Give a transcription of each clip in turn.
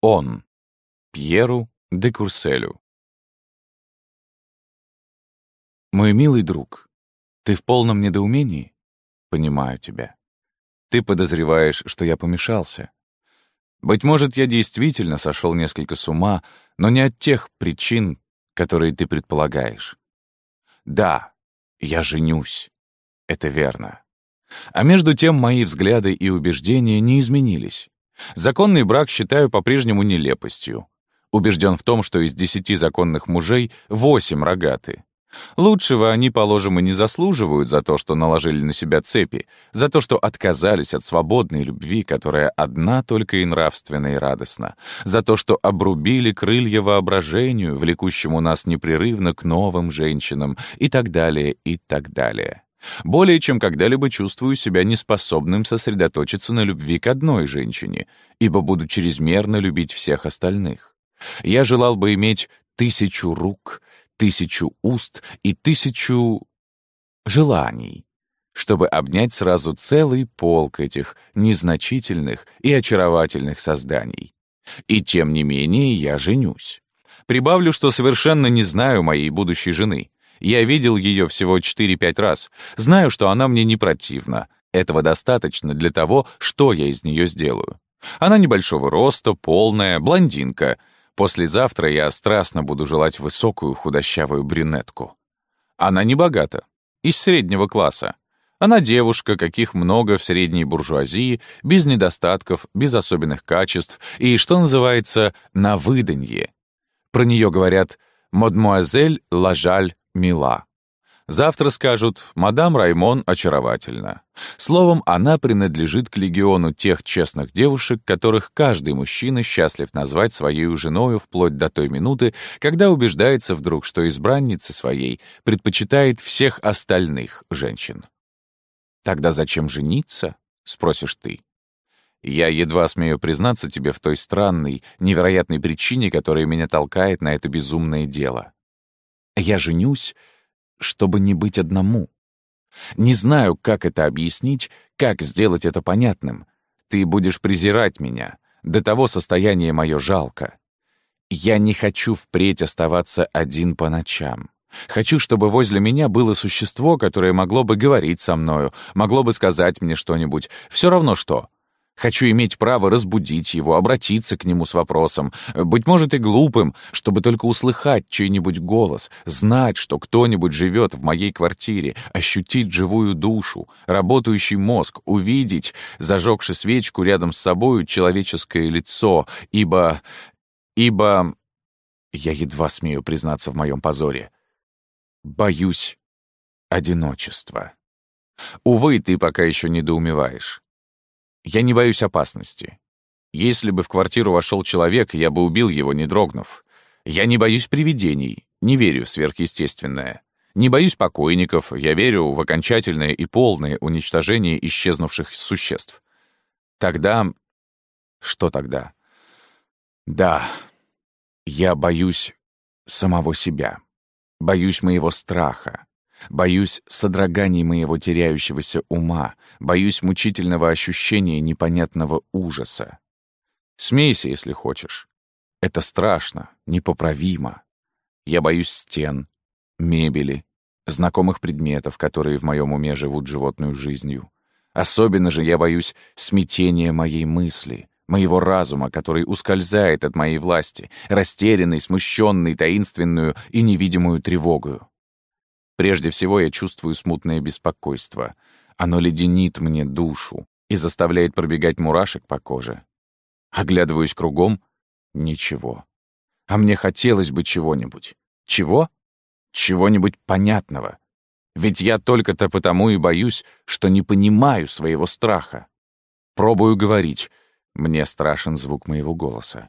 Он. Пьеру де Курселю. Мой милый друг, ты в полном недоумении? Понимаю тебя. Ты подозреваешь, что я помешался. Быть может, я действительно сошел несколько с ума, но не от тех причин, которые ты предполагаешь. Да, я женюсь. Это верно. А между тем мои взгляды и убеждения не изменились. Законный брак считаю по-прежнему нелепостью. Убежден в том, что из десяти законных мужей восемь рогаты. Лучшего они, положим, и не заслуживают за то, что наложили на себя цепи, за то, что отказались от свободной любви, которая одна только и нравственна и радостна, за то, что обрубили крылья воображению, влекущему нас непрерывно к новым женщинам, и так далее, и так далее. Более чем когда-либо чувствую себя неспособным сосредоточиться на любви к одной женщине, ибо буду чрезмерно любить всех остальных. Я желал бы иметь тысячу рук, тысячу уст и тысячу желаний, чтобы обнять сразу целый полк этих незначительных и очаровательных созданий. И тем не менее я женюсь. Прибавлю, что совершенно не знаю моей будущей жены. Я видел ее всего 4-5 раз. Знаю, что она мне не противна. Этого достаточно для того, что я из нее сделаю. Она небольшого роста, полная, блондинка. Послезавтра я страстно буду желать высокую худощавую брюнетку. Она не богата, из среднего класса. Она девушка, каких много в средней буржуазии, без недостатков, без особенных качеств и, что называется, на выданье. Про нее говорят «мадмуазель Лажаль мила. Завтра скажут «Мадам Раймон очаровательна». Словом, она принадлежит к легиону тех честных девушек, которых каждый мужчина счастлив назвать своей женою вплоть до той минуты, когда убеждается вдруг, что избранница своей предпочитает всех остальных женщин. «Тогда зачем жениться?» — спросишь ты. Я едва смею признаться тебе в той странной, невероятной причине, которая меня толкает на это безумное дело. Я женюсь, чтобы не быть одному. Не знаю, как это объяснить, как сделать это понятным. Ты будешь презирать меня. До того состояния мое жалко. Я не хочу впредь оставаться один по ночам. Хочу, чтобы возле меня было существо, которое могло бы говорить со мною, могло бы сказать мне что-нибудь. Все равно что. Хочу иметь право разбудить его, обратиться к нему с вопросом, быть может и глупым, чтобы только услыхать чей-нибудь голос, знать, что кто-нибудь живет в моей квартире, ощутить живую душу, работающий мозг, увидеть, зажегши свечку рядом с собою, человеческое лицо, ибо... ибо... Я едва смею признаться в моем позоре. Боюсь одиночества. Увы, ты пока еще недоумеваешь. Я не боюсь опасности. Если бы в квартиру вошел человек, я бы убил его, не дрогнув. Я не боюсь привидений, не верю в сверхъестественное. Не боюсь покойников, я верю в окончательное и полное уничтожение исчезнувших существ. Тогда... Что тогда? Да, я боюсь самого себя. Боюсь моего страха. Боюсь содроганий моего теряющегося ума, боюсь мучительного ощущения непонятного ужаса. Смейся, если хочешь. Это страшно, непоправимо. Я боюсь стен, мебели, знакомых предметов, которые в моем уме живут животную жизнью. Особенно же я боюсь смятения моей мысли, моего разума, который ускользает от моей власти, растерянный, смущенный, таинственную и невидимую тревогою. Прежде всего я чувствую смутное беспокойство. Оно леденит мне душу и заставляет пробегать мурашек по коже. Оглядываюсь кругом — ничего. А мне хотелось бы чего-нибудь. Чего? Чего-нибудь понятного. Ведь я только-то потому и боюсь, что не понимаю своего страха. Пробую говорить. Мне страшен звук моего голоса.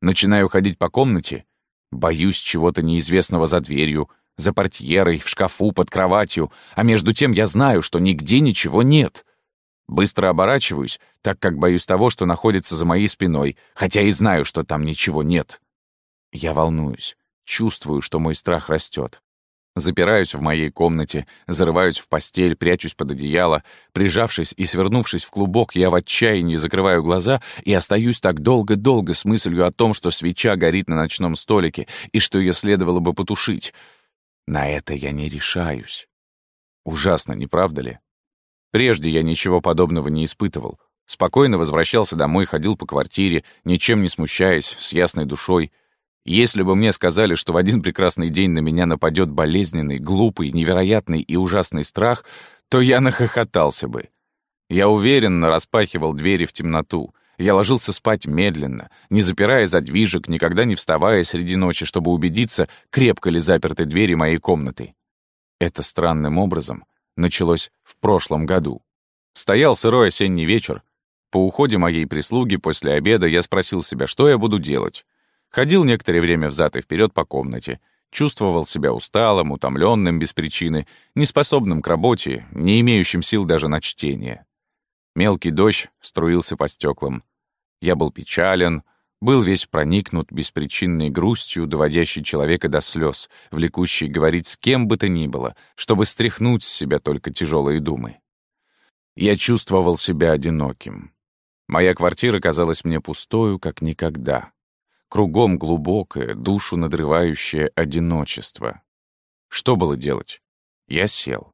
Начинаю ходить по комнате. Боюсь чего-то неизвестного за дверью, за портьерой, в шкафу, под кроватью, а между тем я знаю, что нигде ничего нет. Быстро оборачиваюсь, так как боюсь того, что находится за моей спиной, хотя и знаю, что там ничего нет. Я волнуюсь, чувствую, что мой страх растет. Запираюсь в моей комнате, зарываюсь в постель, прячусь под одеяло. Прижавшись и свернувшись в клубок, я в отчаянии закрываю глаза и остаюсь так долго-долго с мыслью о том, что свеча горит на ночном столике и что ее следовало бы потушить. На это я не решаюсь. Ужасно, не правда ли? Прежде я ничего подобного не испытывал. Спокойно возвращался домой, ходил по квартире, ничем не смущаясь, с ясной душой. Если бы мне сказали, что в один прекрасный день на меня нападет болезненный, глупый, невероятный и ужасный страх, то я нахохотался бы. Я уверенно распахивал двери в темноту. Я ложился спать медленно, не запирая задвижек, никогда не вставая среди ночи, чтобы убедиться, крепко ли заперты двери моей комнаты. Это странным образом началось в прошлом году. Стоял сырой осенний вечер. По уходе моей прислуги после обеда я спросил себя, что я буду делать. Ходил некоторое время взад и вперед по комнате. Чувствовал себя усталым, утомленным без причины, неспособным к работе, не имеющим сил даже на чтение. Мелкий дождь струился по стеклам. Я был печален, был весь проникнут беспричинной грустью, доводящей человека до слез, влекущей говорить с кем бы то ни было, чтобы стряхнуть с себя только тяжелые думы. Я чувствовал себя одиноким. Моя квартира казалась мне пустою, как никогда. Кругом глубокое, душу надрывающее одиночество. Что было делать? Я сел.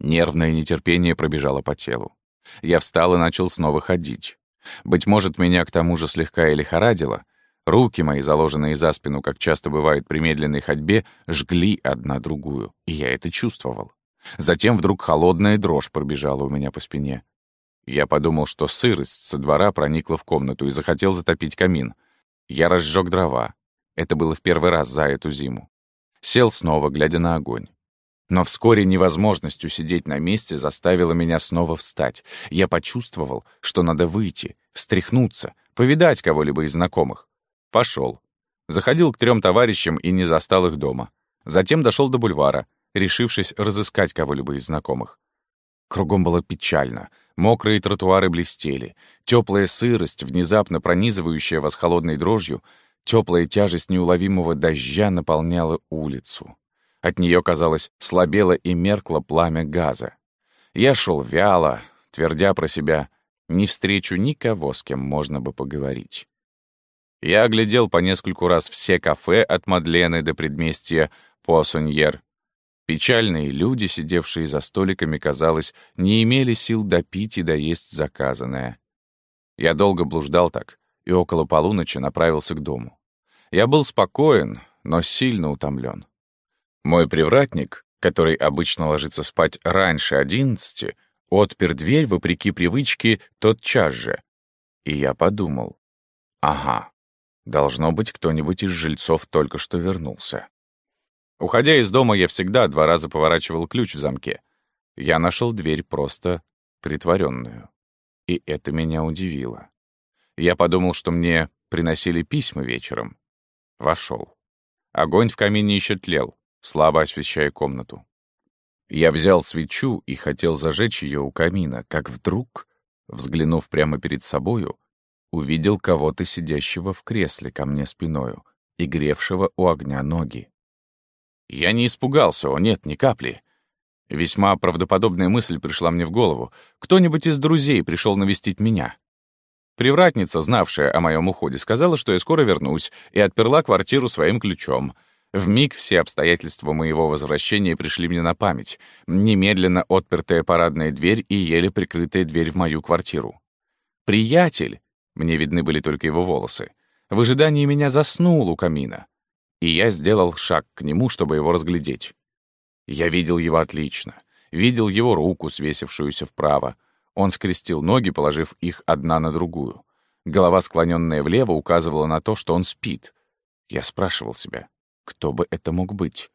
Нервное нетерпение пробежало по телу. Я встал и начал снова ходить. Быть может, меня к тому же слегка и лихорадило. Руки мои, заложенные за спину, как часто бывает при медленной ходьбе, жгли одна другую, и я это чувствовал. Затем вдруг холодная дрожь пробежала у меня по спине. Я подумал, что сырость со двора проникла в комнату и захотел затопить камин. Я разжег дрова. Это было в первый раз за эту зиму. Сел снова, глядя на огонь. Но вскоре невозможность усидеть на месте заставила меня снова встать. Я почувствовал, что надо выйти, встряхнуться, повидать кого-либо из знакомых. Пошел. Заходил к трем товарищам и не застал их дома. Затем дошел до бульвара, решившись разыскать кого-либо из знакомых. Кругом было печально. Мокрые тротуары блестели. Теплая сырость, внезапно пронизывающая вас холодной дрожью, теплая тяжесть неуловимого дождя наполняла улицу. От нее, казалось, слабело и меркло пламя газа. Я шел вяло, твердя про себя, не встречу никого, с кем можно бы поговорить. Я оглядел по нескольку раз все кафе от Мадлены до предместья Пуассоньер, Печальные люди, сидевшие за столиками, казалось, не имели сил допить и доесть заказанное. Я долго блуждал так, и около полуночи направился к дому. Я был спокоен, но сильно утомлен. Мой привратник, который обычно ложится спать раньше одиннадцати, отпер дверь, вопреки привычке, тотчас же. И я подумал, ага, должно быть, кто-нибудь из жильцов только что вернулся. Уходя из дома, я всегда два раза поворачивал ключ в замке. Я нашел дверь просто притворенную. И это меня удивило. Я подумал, что мне приносили письма вечером. Вошел. Огонь в камине еще тлел, слабо освещая комнату. Я взял свечу и хотел зажечь ее у камина, как вдруг, взглянув прямо перед собою, увидел кого-то сидящего в кресле ко мне спиною и гревшего у огня ноги. Я не испугался, о нет, ни капли. Весьма правдоподобная мысль пришла мне в голову. Кто-нибудь из друзей пришел навестить меня. Привратница, знавшая о моем уходе, сказала, что я скоро вернусь, и отперла квартиру своим ключом. В миг все обстоятельства моего возвращения пришли мне на память. Немедленно отпертая парадная дверь и еле прикрытая дверь в мою квартиру. Приятель, мне видны были только его волосы, в ожидании меня заснул у камина и я сделал шаг к нему, чтобы его разглядеть. Я видел его отлично. Видел его руку, свесившуюся вправо. Он скрестил ноги, положив их одна на другую. Голова, склоненная влево, указывала на то, что он спит. Я спрашивал себя, кто бы это мог быть?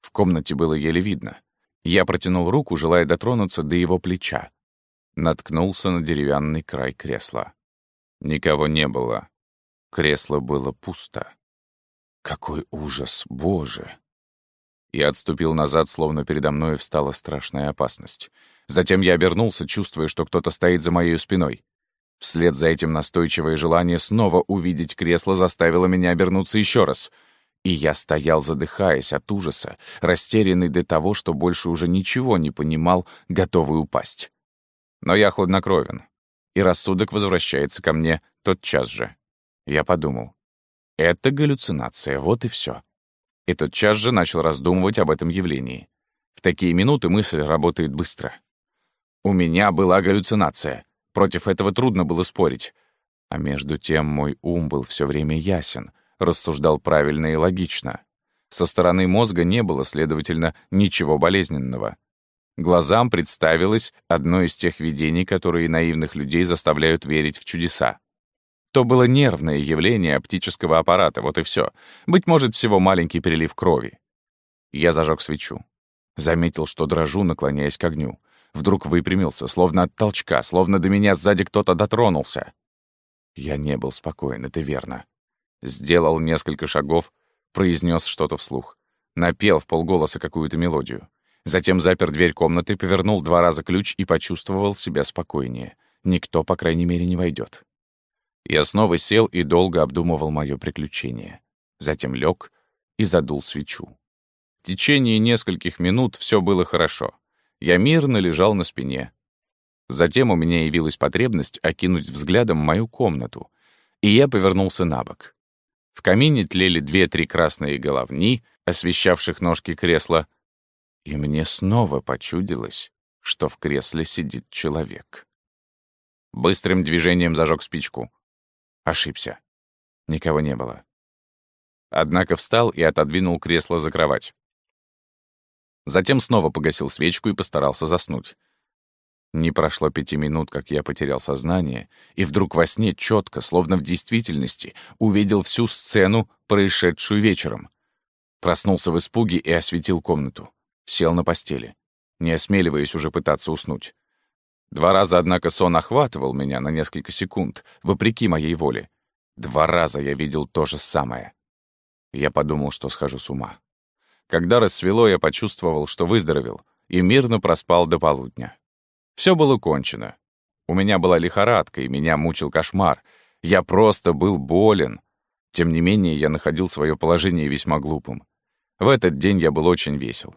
В комнате было еле видно. Я протянул руку, желая дотронуться до его плеча. Наткнулся на деревянный край кресла. Никого не было. Кресло было пусто. Какой ужас, Боже! Я отступил назад, словно передо мной встала страшная опасность. Затем я обернулся, чувствуя, что кто-то стоит за моей спиной. Вслед за этим настойчивое желание снова увидеть кресло заставило меня обернуться еще раз. И я стоял, задыхаясь от ужаса, растерянный до того, что больше уже ничего не понимал, готовый упасть. Но я хладнокровен, и рассудок возвращается ко мне тотчас же. Я подумал, это галлюцинация, вот и все. И тотчас же начал раздумывать об этом явлении. В такие минуты мысль работает быстро. У меня была галлюцинация. Против этого трудно было спорить. А между тем мой ум был все время ясен, рассуждал правильно и логично. Со стороны мозга не было, следовательно, ничего болезненного. Глазам представилось одно из тех видений, которые наивных людей заставляют верить в чудеса. То было нервное явление оптического аппарата, вот и все. Быть может, всего маленький перелив крови. Я зажег свечу. Заметил, что дрожу, наклоняясь к огню. Вдруг выпрямился, словно от толчка, словно до меня сзади кто-то дотронулся. Я не был спокоен, это верно. Сделал несколько шагов, произнес что-то вслух. Напел в полголоса какую-то мелодию. Затем запер дверь комнаты, повернул два раза ключ и почувствовал себя спокойнее. Никто, по крайней мере, не войдет. Я снова сел и долго обдумывал мое приключение. Затем лег и задул свечу. В течение нескольких минут все было хорошо. Я мирно лежал на спине. Затем у меня явилась потребность окинуть взглядом мою комнату, и я повернулся на бок. В камине тлели две-три красные головни, освещавших ножки кресла, и мне снова почудилось, что в кресле сидит человек. Быстрым движением зажег спичку. Ошибся. Никого не было. Однако встал и отодвинул кресло за кровать. Затем снова погасил свечку и постарался заснуть. Не прошло пяти минут, как я потерял сознание, и вдруг во сне четко, словно в действительности, увидел всю сцену, происшедшую вечером. Проснулся в испуге и осветил комнату. Сел на постели, не осмеливаясь уже пытаться уснуть. Два раза, однако, сон охватывал меня на несколько секунд, вопреки моей воле. Два раза я видел то же самое. Я подумал, что схожу с ума. Когда рассвело, я почувствовал, что выздоровел, и мирно проспал до полудня. Все было кончено. У меня была лихорадка, и меня мучил кошмар. Я просто был болен. Тем не менее, я находил свое положение весьма глупым. В этот день я был очень весел.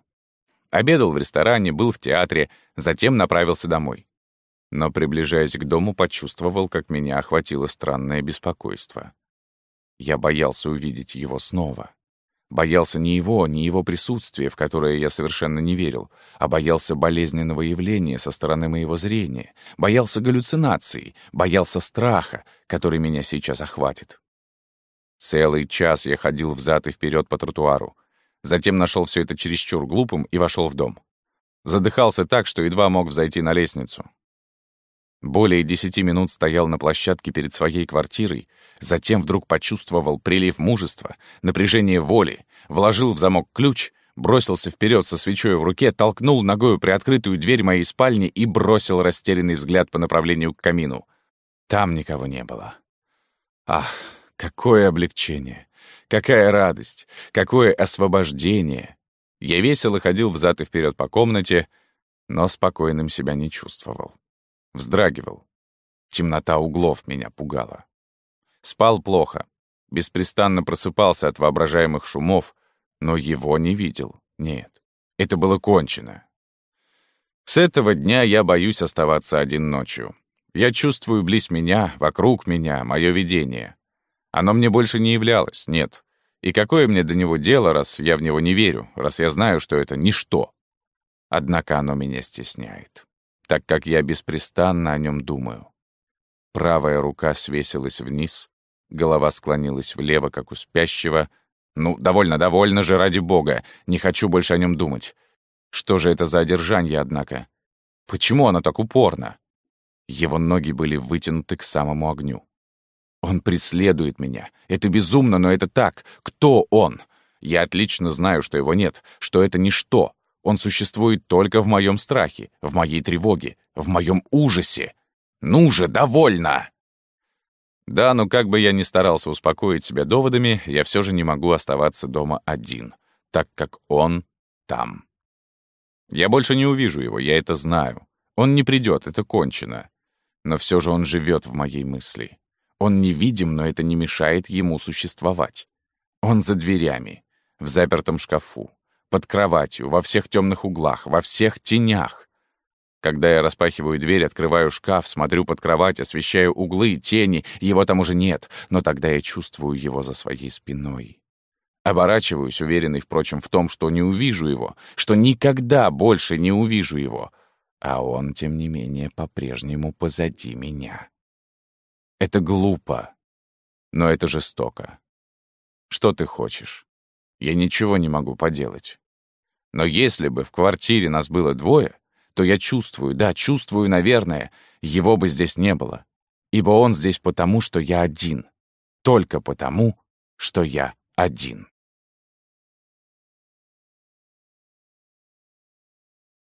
Обедал в ресторане, был в театре, затем направился домой. Но, приближаясь к дому, почувствовал, как меня охватило странное беспокойство. Я боялся увидеть его снова. Боялся не его, не его присутствия, в которое я совершенно не верил, а боялся болезненного явления со стороны моего зрения, боялся галлюцинаций, боялся страха, который меня сейчас охватит. Целый час я ходил взад и вперед по тротуару. Затем нашел все это чересчур глупым и вошел в дом. Задыхался так, что едва мог взойти на лестницу. Более десяти минут стоял на площадке перед своей квартирой, затем вдруг почувствовал прилив мужества, напряжение воли, вложил в замок ключ, бросился вперед со свечой в руке, толкнул ногою приоткрытую дверь моей спальни и бросил растерянный взгляд по направлению к камину. Там никого не было. Ах, какое облегчение! Какая радость! Какое освобождение! Я весело ходил взад и вперед по комнате, но спокойным себя не чувствовал. Вздрагивал. Темнота углов меня пугала. Спал плохо. Беспрестанно просыпался от воображаемых шумов, но его не видел. Нет, это было кончено. С этого дня я боюсь оставаться один ночью. Я чувствую близ меня, вокруг меня, мое видение. Оно мне больше не являлось, нет. И какое мне до него дело, раз я в него не верю, раз я знаю, что это ничто? Однако оно меня стесняет так как я беспрестанно о нем думаю. Правая рука свесилась вниз, голова склонилась влево, как у спящего. Ну, довольно, довольно же, ради бога, не хочу больше о нем думать. Что же это за одержанье, однако? Почему оно так упорно? Его ноги были вытянуты к самому огню. Он преследует меня. Это безумно, но это так. Кто он? Я отлично знаю, что его нет, что это ничто, он существует только в моем страхе, в моей тревоге, в моем ужасе. Ну же, довольно!» Да, но как бы я ни старался успокоить себя доводами, я все же не могу оставаться дома один, так как он там. Я больше не увижу его, я это знаю. Он не придет, это кончено. Но все же он живет в моей мысли. Он невидим, но это не мешает ему существовать. Он за дверями, в запертом шкафу, под кроватью, во всех темных углах, во всех тенях. Когда я распахиваю дверь, открываю шкаф, смотрю под кровать, освещаю углы, тени, его там уже нет, но тогда я чувствую его за своей спиной. Оборачиваюсь, уверенный, впрочем, в том, что не увижу его, что никогда больше не увижу его, а он, тем не менее, по-прежнему позади меня. Это глупо, но это жестоко. Что ты хочешь? Я ничего не могу поделать. Но если бы в квартире нас было двое, то я чувствую, да, чувствую, наверное, его бы здесь не было. Ибо он здесь потому, что я один. Только потому, что я один.